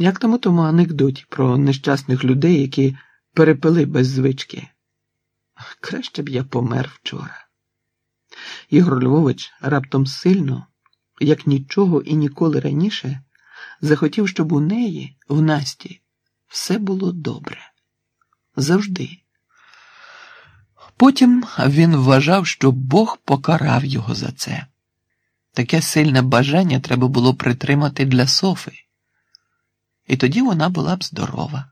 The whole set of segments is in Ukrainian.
Як там у тому анекдоті про нещасних людей, які перепили без звички. Краще б я помер вчора. Ігор Львович раптом сильно, як нічого і ніколи раніше, захотів, щоб у неї, в Насті, все було добре. Завжди. Потім він вважав, що Бог покарав його за це. Таке сильне бажання треба було притримати для Софи. І тоді вона була б здорова.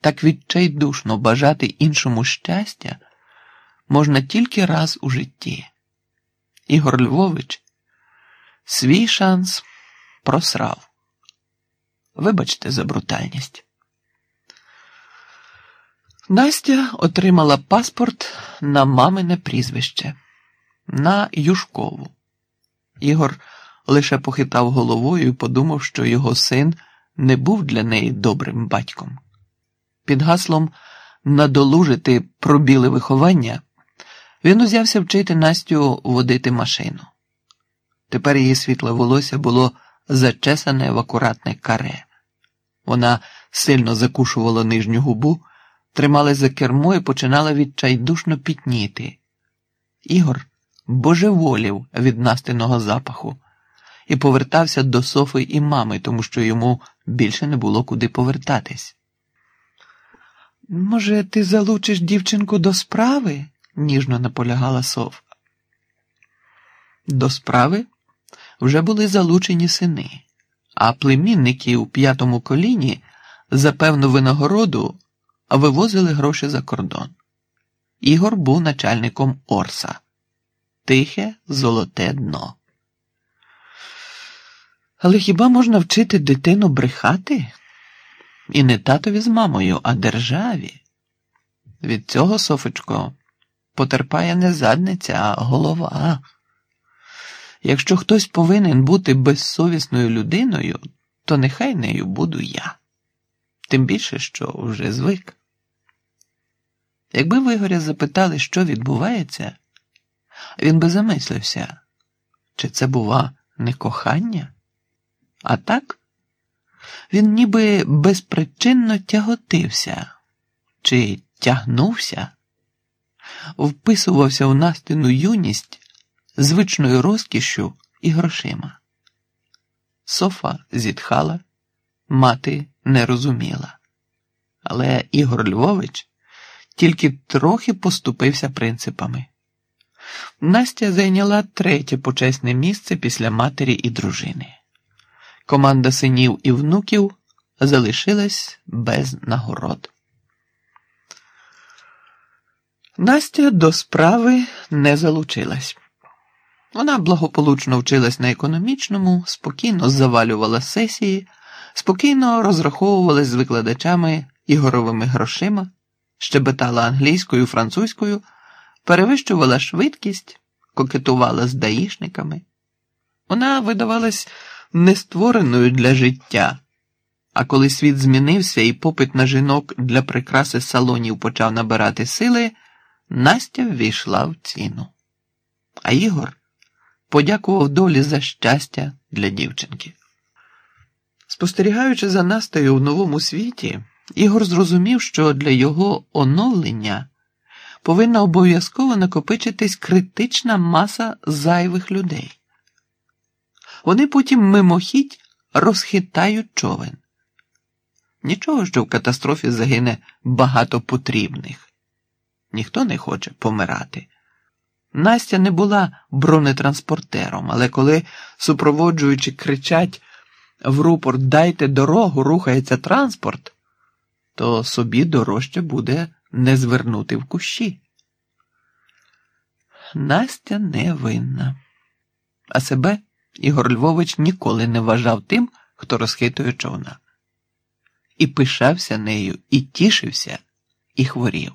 Так відчайдушно бажати іншому щастя можна тільки раз у житті. Ігор Львович свій шанс просрав. Вибачте за брутальність. Настя отримала паспорт на мамине прізвище на Юшкову. Ігор лише похитав головою і подумав, що його син не був для неї добрим батьком. Під гаслом надолужити пробіле виховання він узявся вчити Настю водити машину. Тепер її світле волосся було зачесане в акуратне каре. Вона сильно закушувала нижню губу, трималась за кермо і починала відчайдушно пітніти. Ігор божеволів від настиного запаху і повертався до Софи і мами, тому що йому більше не було куди повертатись. Може, ти залучиш дівчинку до справи? ніжно наполягала Софа. До справи вже були залучені сини, а племінники у п'ятому коліні за певну винагороду вивозили гроші за кордон. Ігор був начальником Орса. Тихе, золоте дно. Але хіба можна вчити дитину брехати? І не татові з мамою, а державі? Від цього, Софочко, потерпає не задниця, а голова. Якщо хтось повинен бути безсовісною людиною, то нехай нею буду я. Тим більше, що вже звик. Якби Вигоря запитали, що відбувається, він би замислився, чи це, бува, не кохання? А так, він ніби безпричинно тяготився чи тягнувся, вписувався в настину юність звичною розкішшю і грошима. Софа зітхала, мати не розуміла. Але Ігор Львович тільки трохи поступився принципами. Настя зайняла третє почесне місце після матері і дружини. Команда синів і внуків залишилась без нагород. Настя до справи не залучилась. Вона благополучно вчилась на економічному, спокійно завалювала сесії, спокійно розраховувалась з викладачами ігоровими грошима, щебетала англійською, французькою, перевищувала швидкість, кокетувала з даїшниками. Вона видавалась нествореною для життя. А коли світ змінився і попит на жінок для прикраси салонів почав набирати сили, Настя ввійшла в ціну. А Ігор подякував долі за щастя для дівчинки. Спостерігаючи за Настею в новому світі, Ігор зрозумів, що для його оновлення повинна обов'язково накопичитись критична маса зайвих людей. Вони потім мимохідь розхитають човен. Нічого, що в катастрофі загине багато потрібних. Ніхто не хоче помирати. Настя не була бронетранспортером, але коли, супроводжуючи, кричать в рупор Дайте дорогу, рухається транспорт, то собі дорожче буде не звернути в кущі. Настя не винна, а себе Ігор Львович ніколи не вважав тим, хто розхитує човна. І пишався нею, і тішився, і хворів.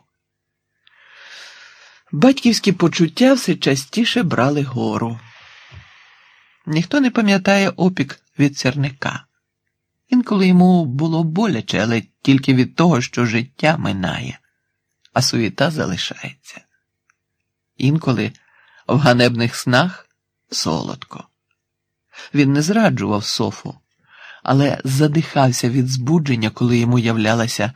Батьківські почуття все частіше брали гору. Ніхто не пам'ятає опік від сірника. Інколи йому було боляче, але тільки від того, що життя минає, а суєта залишається. Інколи в ганебних снах солодко. Він не зраджував Софу, але задихався від збудження, коли йому являлася